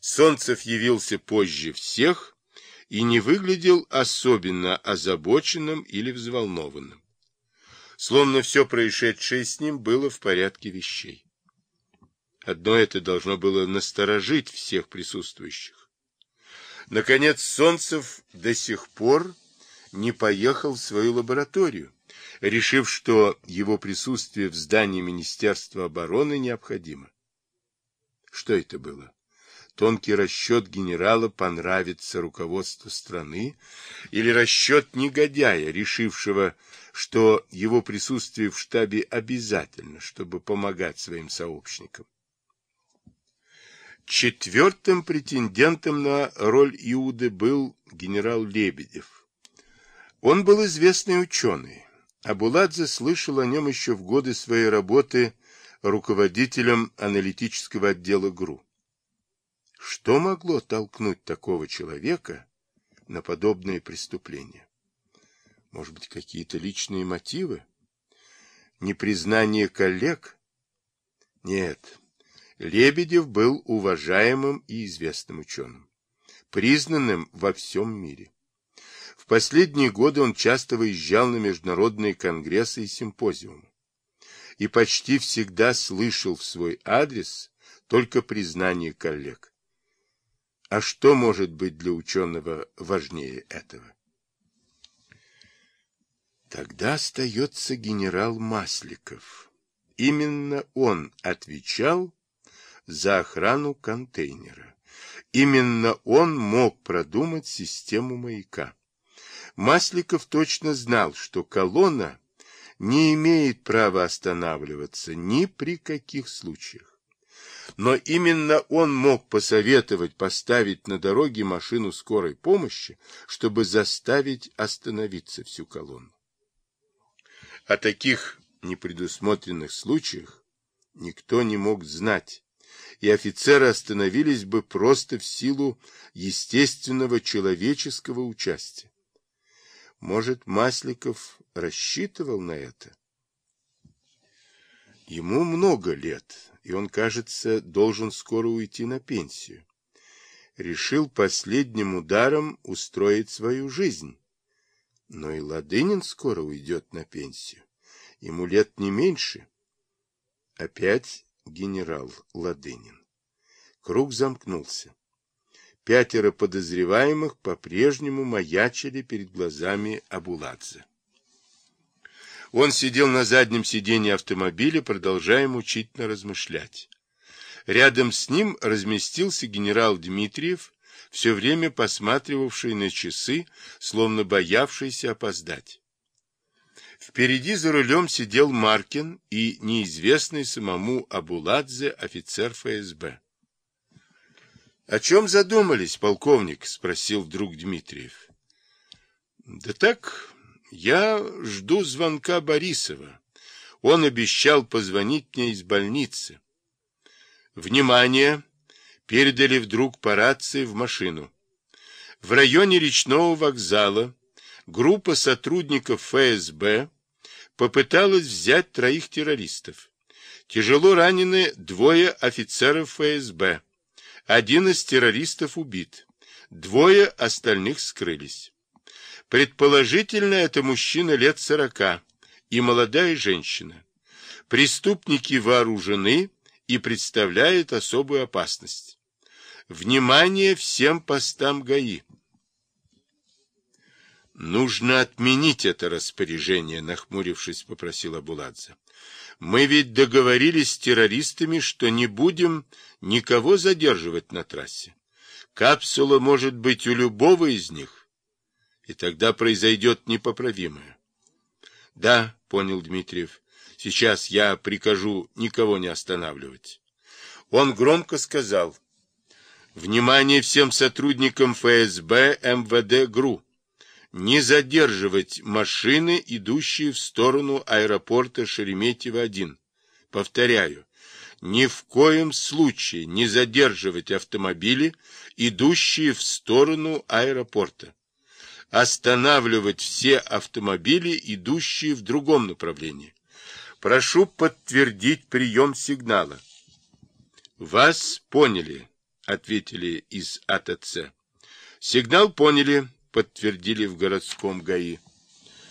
Солнцев явился позже всех и не выглядел особенно озабоченным или взволнованным. Словно все происшедшее с ним было в порядке вещей. Одно это должно было насторожить всех присутствующих. Наконец, Солнцев до сих пор не поехал в свою лабораторию, решив, что его присутствие в здании Министерства обороны необходимо. Что это было? Тонкий расчет генерала понравится руководству страны или расчет негодяя, решившего, что его присутствие в штабе обязательно, чтобы помогать своим сообщникам. Четвертым претендентом на роль Иуды был генерал Лебедев. Он был известный ученый. Абуладзе слышал о нем еще в годы своей работы руководителем аналитического отдела ГРУ. Что могло толкнуть такого человека на подобные преступления? Может быть, какие-то личные мотивы? Непризнание коллег? Нет, Лебедев был уважаемым и известным ученым, признанным во всем мире. В последние годы он часто выезжал на международные конгрессы и симпозиумы и почти всегда слышал в свой адрес только признание коллег. А что может быть для ученого важнее этого? Тогда остается генерал Масликов. Именно он отвечал за охрану контейнера. Именно он мог продумать систему маяка. Масликов точно знал, что колонна не имеет права останавливаться ни при каких случаях. Но именно он мог посоветовать поставить на дороге машину скорой помощи, чтобы заставить остановиться всю колонну. О таких непредусмотренных случаях никто не мог знать, и офицеры остановились бы просто в силу естественного человеческого участия. Может, Масликов рассчитывал на это? Ему много лет, и он, кажется, должен скоро уйти на пенсию. Решил последним ударом устроить свою жизнь. Но и Ладынин скоро уйдет на пенсию. Ему лет не меньше. Опять генерал Ладынин. Круг замкнулся. Пятеро подозреваемых по-прежнему маячили перед глазами Абуладзе. Он сидел на заднем сиденье автомобиля, продолжая мучительно размышлять. Рядом с ним разместился генерал Дмитриев, все время посматривавший на часы, словно боявшийся опоздать. Впереди за рулем сидел Маркин и неизвестный самому Абуладзе офицер ФСБ. — О чем задумались, полковник? — спросил вдруг Дмитриев. — Да так, я жду звонка Борисова. Он обещал позвонить мне из больницы. Внимание! Передали вдруг по рации в машину. В районе речного вокзала группа сотрудников ФСБ попыталась взять троих террористов. Тяжело ранены двое офицеров ФСБ. Один из террористов убит. Двое остальных скрылись. Предположительно, это мужчина лет сорока и молодая женщина. Преступники вооружены и представляют особую опасность. Внимание всем постам ГАИ! Нужно отменить это распоряжение, нахмурившись, попросил Абуладзе. Мы ведь договорились с террористами, что не будем никого задерживать на трассе. Капсула может быть у любого из них, и тогда произойдет непоправимое. Да, понял Дмитриев. Сейчас я прикажу никого не останавливать. Он громко сказал. Внимание всем сотрудникам ФСБ, МВД, ГРУ не задерживать машины, идущие в сторону аэропорта Шереметьево-1. Повторяю, ни в коем случае не задерживать автомобили, идущие в сторону аэропорта. Останавливать все автомобили, идущие в другом направлении. Прошу подтвердить прием сигнала. Вас поняли, ответили из АТЦ. Сигнал поняли, подтвердили в городском ГАИ.